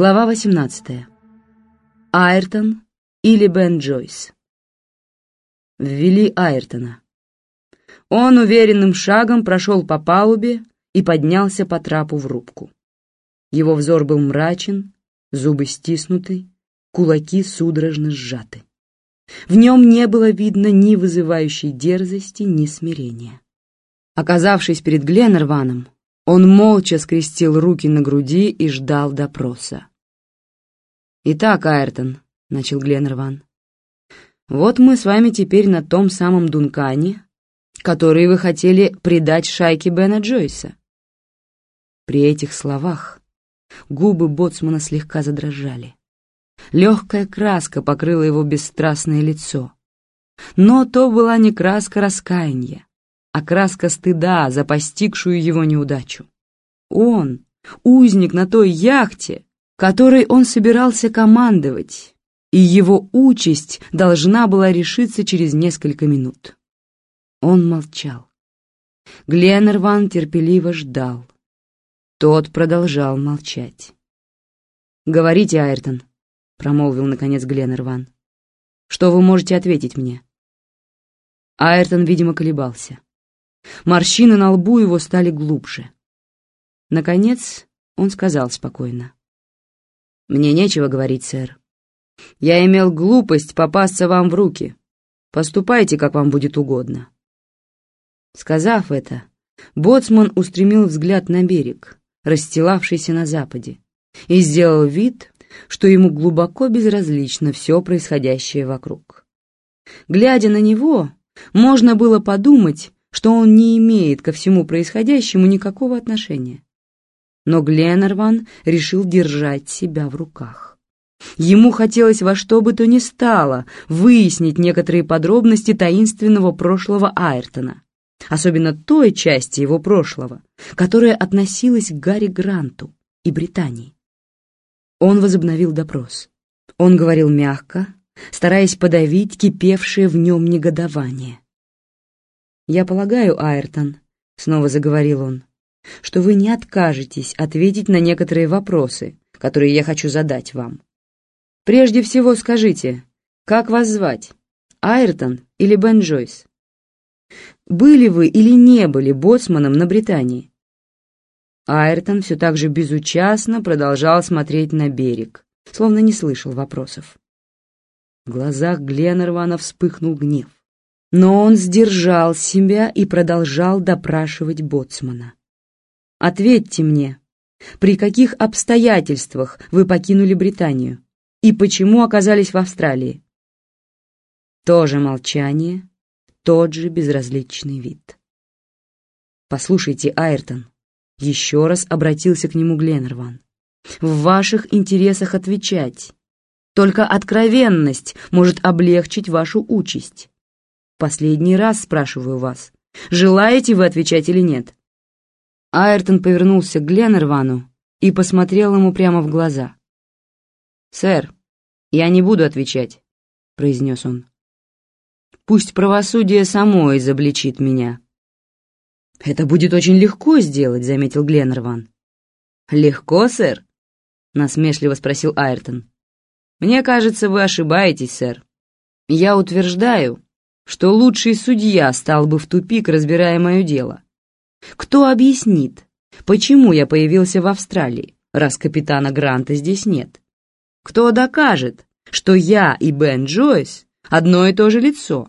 Глава 18. Айртон или Бен Джойс. Ввели Айртона. Он уверенным шагом прошел по палубе и поднялся по трапу в рубку. Его взор был мрачен, зубы стиснуты, кулаки судорожно сжаты. В нем не было видно ни вызывающей дерзости, ни смирения. Оказавшись перед Гленнерваном, он молча скрестил руки на груди и ждал допроса. «Итак, Айртон», — начал Гленнерван, — «вот мы с вами теперь на том самом Дункане, который вы хотели предать шайке Бена Джойса». При этих словах губы боцмана слегка задрожали. Легкая краска покрыла его бесстрастное лицо. Но то была не краска раскаяния, а краска стыда за постигшую его неудачу. Он, узник на той яхте, которой он собирался командовать, и его участь должна была решиться через несколько минут. Он молчал. Гленнерван терпеливо ждал. Тот продолжал молчать. «Говорите, Айртон», — промолвил наконец Гленнерван. «Что вы можете ответить мне?» Айртон, видимо, колебался. Морщины на лбу его стали глубже. Наконец он сказал спокойно. «Мне нечего говорить, сэр. Я имел глупость попасться вам в руки. Поступайте, как вам будет угодно». Сказав это, боцман устремил взгляд на берег, расстилавшийся на западе, и сделал вид, что ему глубоко безразлично все происходящее вокруг. Глядя на него, можно было подумать, что он не имеет ко всему происходящему никакого отношения. Но Гленнерван решил держать себя в руках. Ему хотелось во что бы то ни стало выяснить некоторые подробности таинственного прошлого Айртона, особенно той части его прошлого, которая относилась к Гарри Гранту и Британии. Он возобновил допрос. Он говорил мягко, стараясь подавить кипевшее в нем негодование. «Я полагаю, Айртон», — снова заговорил он, «что вы не откажетесь ответить на некоторые вопросы, которые я хочу задать вам. Прежде всего скажите, как вас звать, Айртон или Бен Джойс? Были вы или не были боцманом на Британии?» Айртон все так же безучастно продолжал смотреть на берег, словно не слышал вопросов. В глазах Гленнервана вспыхнул гнев. Но он сдержал себя и продолжал допрашивать боцмана. «Ответьте мне, при каких обстоятельствах вы покинули Британию и почему оказались в Австралии?» То же молчание, тот же безразличный вид. «Послушайте, Айртон», — еще раз обратился к нему Гленнерван, «в ваших интересах отвечать. Только откровенность может облегчить вашу участь. Последний раз спрашиваю вас, желаете вы отвечать или нет?» Айртон повернулся к Гленнервану и посмотрел ему прямо в глаза. «Сэр, я не буду отвечать», — произнес он. «Пусть правосудие само изобличит меня». «Это будет очень легко сделать», — заметил Гленнерван. «Легко, сэр?» — насмешливо спросил Айртон. «Мне кажется, вы ошибаетесь, сэр. Я утверждаю, что лучший судья стал бы в тупик, разбирая мое дело. Кто объяснит, почему я появился в Австралии, раз капитана Гранта здесь нет? Кто докажет, что я и Бен Джойс одно и то же лицо,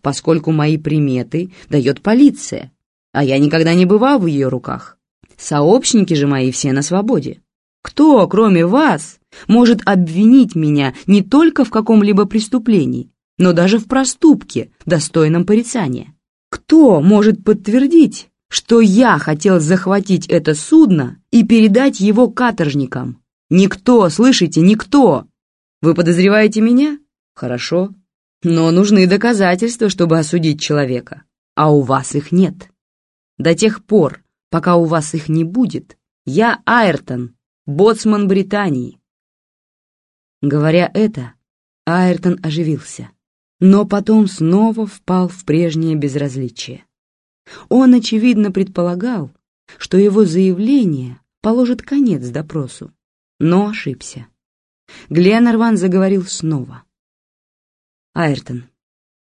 поскольку мои приметы дает полиция, а я никогда не бывал в ее руках? Сообщники же мои все на свободе. Кто, кроме вас, может обвинить меня не только в каком-либо преступлении, но даже в проступке, достойном порицания. Кто может подтвердить, что я хотел захватить это судно и передать его каторжникам? Никто, слышите, никто. Вы подозреваете меня? Хорошо. Но нужны доказательства, чтобы осудить человека. А у вас их нет. До тех пор, пока у вас их не будет, я Айртон, боцман Британии. Говоря это, Айртон оживился но потом снова впал в прежнее безразличие. Он, очевидно, предполагал, что его заявление положит конец допросу, но ошибся. Гленнерван заговорил снова. «Айртон,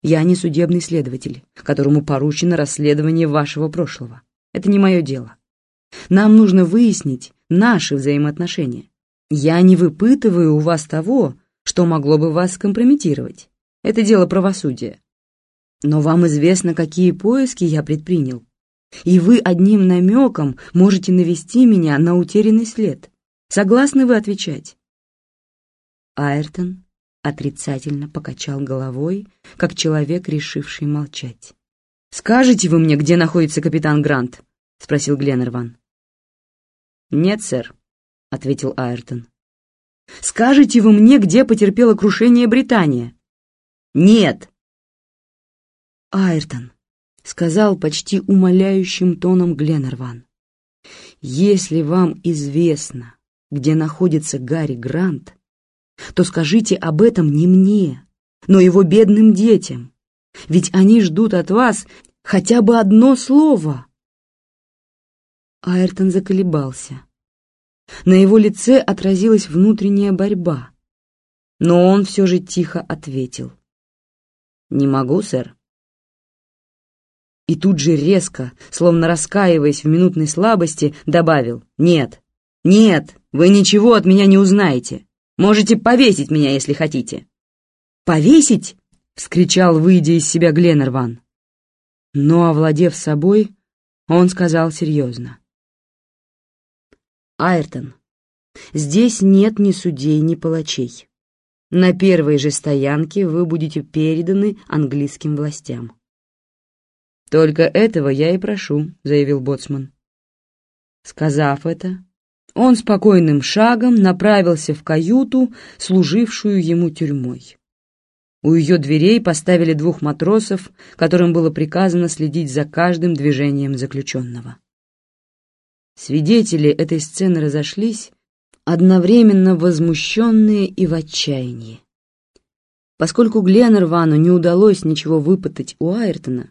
я не судебный следователь, которому поручено расследование вашего прошлого. Это не мое дело. Нам нужно выяснить наши взаимоотношения. Я не выпытываю у вас того, что могло бы вас скомпрометировать. Это дело правосудия. Но вам известно, какие поиски я предпринял. И вы одним намеком можете навести меня на утерянный след. Согласны вы отвечать?» Айртон отрицательно покачал головой, как человек, решивший молчать. «Скажете вы мне, где находится капитан Грант?» — спросил Гленнерван. «Нет, сэр», — ответил Айртон. «Скажете вы мне, где потерпело крушение Британия?» «Нет!» «Айртон», — сказал почти умоляющим тоном Гленнерван, «если вам известно, где находится Гарри Грант, то скажите об этом не мне, но его бедным детям, ведь они ждут от вас хотя бы одно слово». Айртон заколебался. На его лице отразилась внутренняя борьба, но он все же тихо ответил. «Не могу, сэр». И тут же резко, словно раскаиваясь в минутной слабости, добавил «Нет, нет, вы ничего от меня не узнаете. Можете повесить меня, если хотите». «Повесить?» — вскричал, выйдя из себя Гленнерван. Но, овладев собой, он сказал серьезно. Айртон, здесь нет ни судей, ни палачей. На первой же стоянке вы будете переданы английским властям. «Только этого я и прошу», — заявил Боцман. Сказав это, он спокойным шагом направился в каюту, служившую ему тюрьмой. У ее дверей поставили двух матросов, которым было приказано следить за каждым движением заключенного. Свидетели этой сцены разошлись, одновременно возмущенные и в отчаянии. Поскольку Гленнервану не удалось ничего выпытать у Айртона,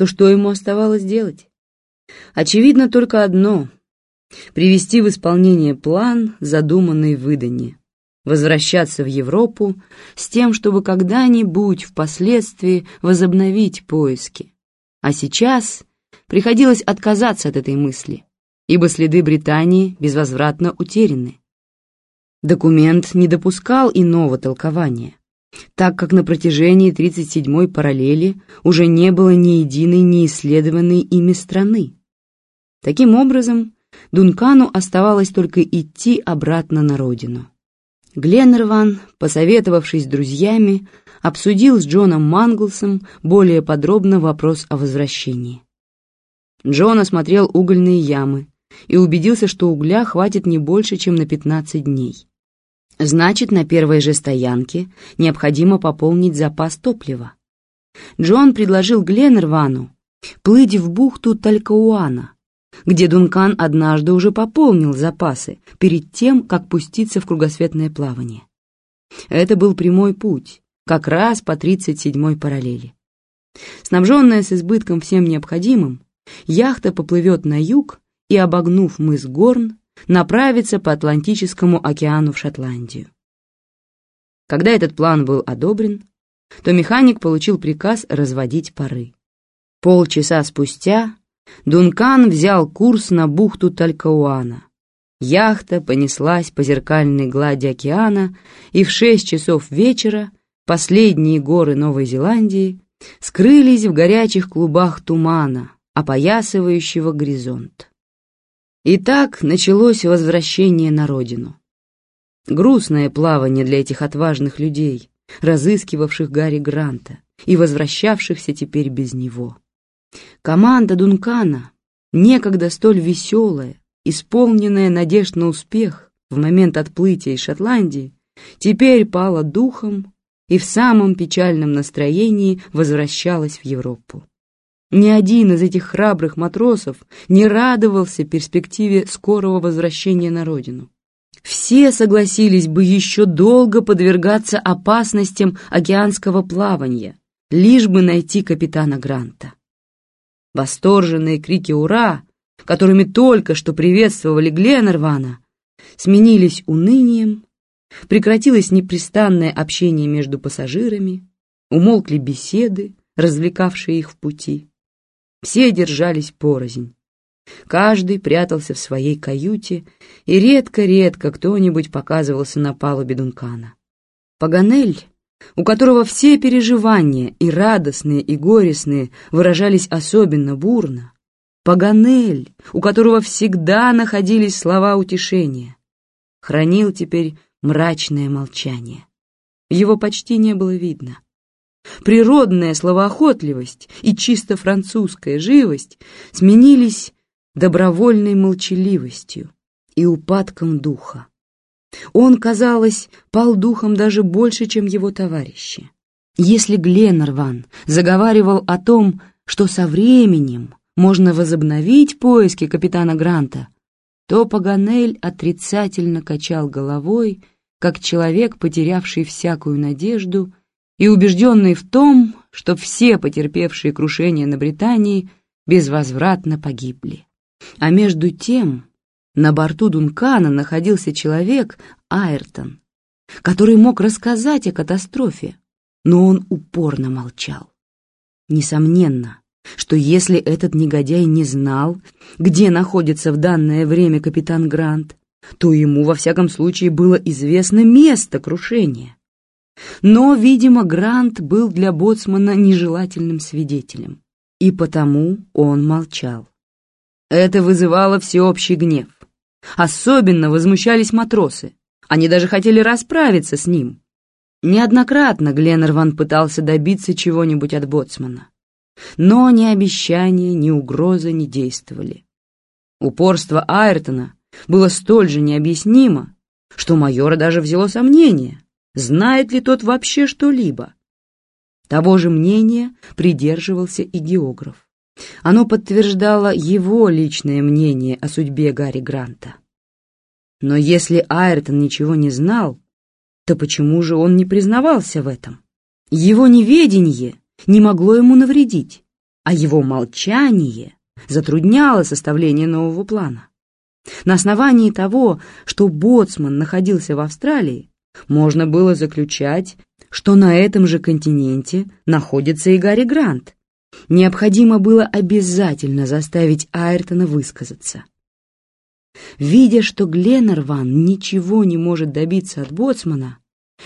то что ему оставалось делать? Очевидно только одно — привести в исполнение план, задуманный в выданье, возвращаться в Европу с тем, чтобы когда-нибудь впоследствии возобновить поиски. А сейчас приходилось отказаться от этой мысли — ибо следы Британии безвозвратно утеряны. Документ не допускал иного толкования, так как на протяжении 37-й параллели уже не было ни единой неисследованной ими страны. Таким образом, Дункану оставалось только идти обратно на родину. Гленнерван, посоветовавшись с друзьями, обсудил с Джоном Манглсом более подробно вопрос о возвращении. Джон осмотрел угольные ямы, и убедился, что угля хватит не больше, чем на 15 дней. Значит, на первой же стоянке необходимо пополнить запас топлива. Джон предложил Гленнервану плыть в бухту Талькауана, где Дункан однажды уже пополнил запасы перед тем, как пуститься в кругосветное плавание. Это был прямой путь, как раз по 37-й параллели. Снабженная с избытком всем необходимым, яхта поплывет на юг и, обогнув мыс Горн, направиться по Атлантическому океану в Шотландию. Когда этот план был одобрен, то механик получил приказ разводить пары. Полчаса спустя Дункан взял курс на бухту Талькауана. Яхта понеслась по зеркальной глади океана, и в шесть часов вечера последние горы Новой Зеландии скрылись в горячих клубах тумана, опоясывающего горизонт. И так началось возвращение на родину. Грустное плавание для этих отважных людей, разыскивавших Гарри Гранта и возвращавшихся теперь без него. Команда Дункана, некогда столь веселая, исполненная надежд на успех в момент отплытия из Шотландии, теперь пала духом и в самом печальном настроении возвращалась в Европу. Ни один из этих храбрых матросов не радовался перспективе скорого возвращения на родину. Все согласились бы еще долго подвергаться опасностям океанского плавания, лишь бы найти капитана Гранта. Восторженные крики «Ура!», которыми только что приветствовали Гленнервана, сменились унынием, прекратилось непрестанное общение между пассажирами, умолкли беседы, развлекавшие их в пути. Все держались порознь. Каждый прятался в своей каюте, и редко-редко кто-нибудь показывался на палубе Дункана. Паганель, у которого все переживания, и радостные, и горестные, выражались особенно бурно, Паганель, у которого всегда находились слова утешения, хранил теперь мрачное молчание. Его почти не было видно. Природная словоохотливость и чисто французская живость сменились добровольной молчаливостью и упадком духа. Он, казалось, пал духом даже больше, чем его товарищи. Если Гленнерван заговаривал о том, что со временем можно возобновить поиски капитана Гранта, то Паганель отрицательно качал головой, как человек, потерявший всякую надежду и убежденный в том, что все потерпевшие крушение на Британии безвозвратно погибли. А между тем на борту Дункана находился человек, Айртон, который мог рассказать о катастрофе, но он упорно молчал. Несомненно, что если этот негодяй не знал, где находится в данное время капитан Грант, то ему, во всяком случае, было известно место крушения. Но, видимо, Грант был для боцмана нежелательным свидетелем, и потому он молчал. Это вызывало всеобщий гнев. Особенно возмущались матросы. Они даже хотели расправиться с ним. Неоднократно Гленнерван пытался добиться чего-нибудь от боцмана. Но ни обещания, ни угрозы не действовали. Упорство Айртона было столь же необъяснимо, что майора даже взяло сомнение, знает ли тот вообще что-либо. Того же мнения придерживался и географ. Оно подтверждало его личное мнение о судьбе Гарри Гранта. Но если Айртон ничего не знал, то почему же он не признавался в этом? Его неведение не могло ему навредить, а его молчание затрудняло составление нового плана. На основании того, что Боцман находился в Австралии, можно было заключать, что на этом же континенте находится и Гарри Грант. Необходимо было обязательно заставить Айртона высказаться. Видя, что Гленнерван ничего не может добиться от Боцмана,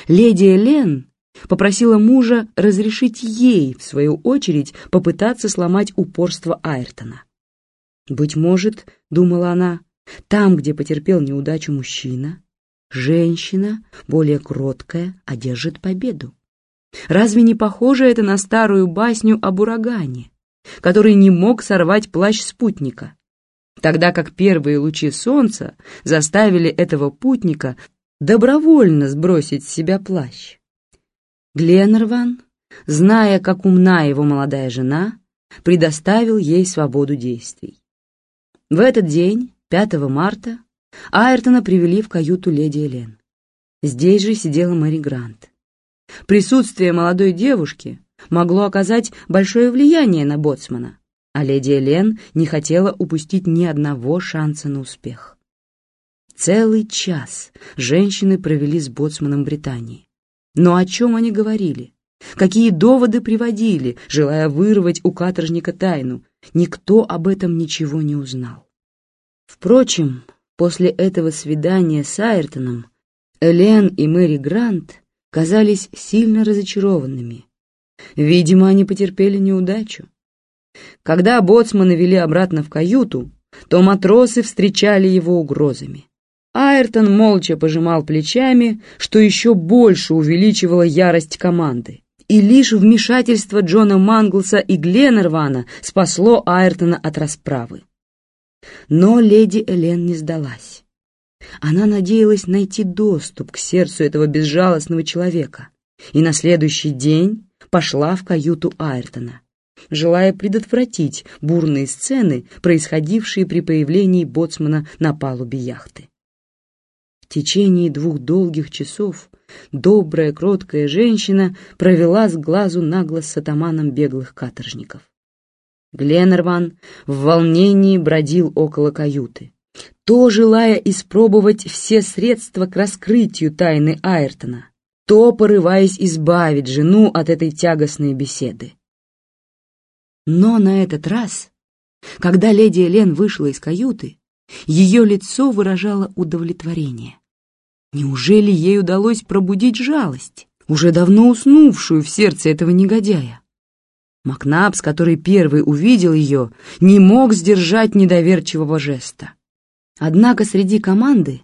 леди Элен попросила мужа разрешить ей, в свою очередь, попытаться сломать упорство Айртона. «Быть может, — думала она, — там, где потерпел неудачу мужчина, женщина, более кроткая, одержит победу. Разве не похоже это на старую басню об урагане, который не мог сорвать плащ спутника, тогда как первые лучи солнца заставили этого путника добровольно сбросить с себя плащ? Гленнерван, зная, как умна его молодая жена, предоставил ей свободу действий. В этот день, 5 марта, Айртона привели в каюту леди Элен. Здесь же сидела Мэри Грант. Присутствие молодой девушки могло оказать большое влияние на боцмана, а леди Элен не хотела упустить ни одного шанса на успех. Целый час женщины провели с боцманом Британии. Но о чем они говорили? Какие доводы приводили, желая вырвать у каторжника тайну? Никто об этом ничего не узнал. Впрочем, после этого свидания с Айртоном Элен и Мэри Грант казались сильно разочарованными. Видимо, они потерпели неудачу. Когда боцмана вели обратно в каюту, то матросы встречали его угрозами. Айртон молча пожимал плечами, что еще больше увеличивало ярость команды. И лишь вмешательство Джона Манглса и Гленнервана спасло Айртона от расправы. Но леди Элен не сдалась. Она надеялась найти доступ к сердцу этого безжалостного человека и на следующий день пошла в каюту Айртона, желая предотвратить бурные сцены, происходившие при появлении боцмана на палубе яхты. В течение двух долгих часов добрая, кроткая женщина провела с глазу на глаз с атаманом беглых каторжников. Гленнерван в волнении бродил около каюты. то желая испробовать все средства к раскрытию тайны Айртона, то порываясь избавить жену от этой тягостной беседы. Но на этот раз, когда леди Элен вышла из каюты, ее лицо выражало удовлетворение. Неужели ей удалось пробудить жалость, уже давно уснувшую в сердце этого негодяя? Макнапс, который первый увидел ее, не мог сдержать недоверчивого жеста. Однако среди команды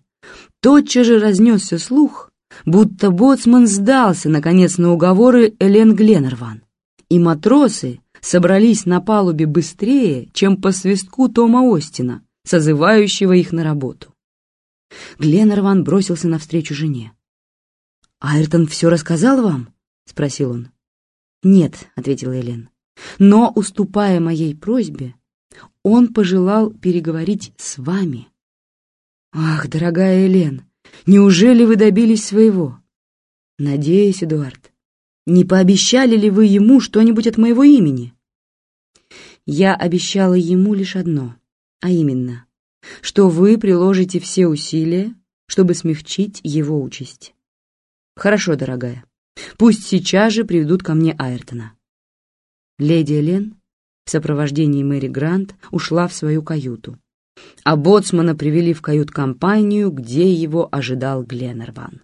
тотчас же разнесся слух, будто боцман сдался, наконец, на уговоры Элен Гленнерван, и матросы собрались на палубе быстрее, чем по свистку Тома Остина, созывающего их на работу. Гленнерван бросился навстречу жене. «Айртон все рассказал вам?» — спросил он. «Нет», — ответила Элен. «Но, уступая моей просьбе, он пожелал переговорить с вами». «Ах, дорогая Элен, неужели вы добились своего?» «Надеюсь, Эдуард. Не пообещали ли вы ему что-нибудь от моего имени?» «Я обещала ему лишь одно, а именно, что вы приложите все усилия, чтобы смягчить его участь. Хорошо, дорогая, пусть сейчас же приведут ко мне Айртона. Леди Элен в сопровождении Мэри Грант ушла в свою каюту, а боцмана привели в кают-компанию, где его ожидал Гленнерван.